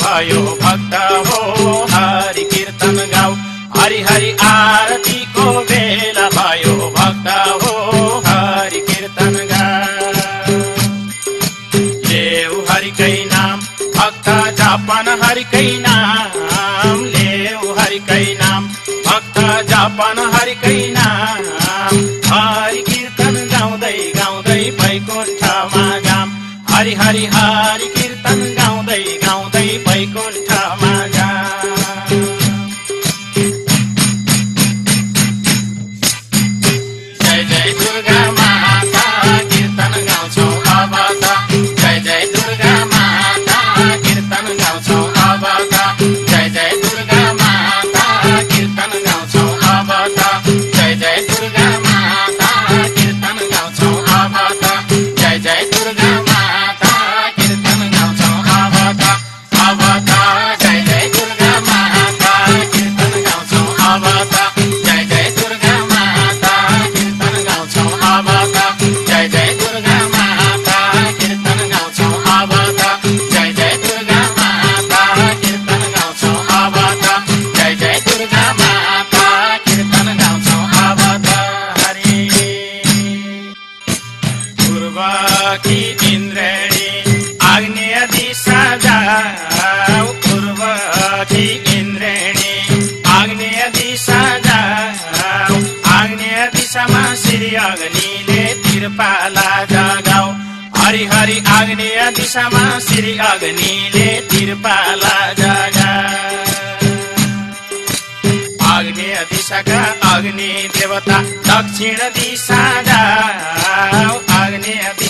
भयो भक्त हो हरि कीर्तन गाऊ। हरि हरि आरतीको हरिकै नाम लेउ हरिकै नाम भक्त जापन हरिकै नाम हरि कीर्तन गाउँदै गाउँदै वैकुण्ठमा जाम हरि हरि हरि कीर्तन पूर्वकी इन्द्रेणी आग्नेय दिशा जाऊ पूर्वकी इन्द्रेणी आग्नेय दिशा जाऊ आग्नेय दिशामा श्री अग्निले तिरपाला जगाऊ हरि आग्नेय दिशामा श्री अग्निले तिरपाला जगाऊ आग्नेय दिशाका अग्नि देवता दक्षिण दिशा आग्नेय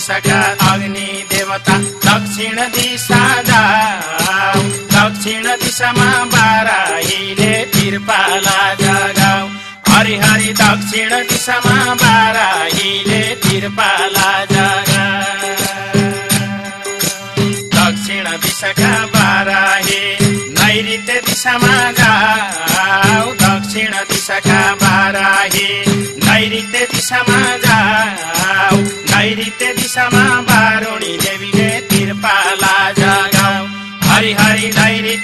दिशाका अग्नि देवता दक्षिण दिशा जाऊ दक्षिण दिशामा बाराहीले तिरपाला जगाऊ हरि हरि दक्षिण दिशामा बाराहीले तिरपाला जगाऊ दक्षिण दिशाका बाराहे नैऋत्य दिशामा जाऊ दक्षिण दिशाका बाराहे नैऋत्य दिशामा दिशामा बारुणी देवीले तिरपाला जगाऊ। हरि हरि नैऋत्य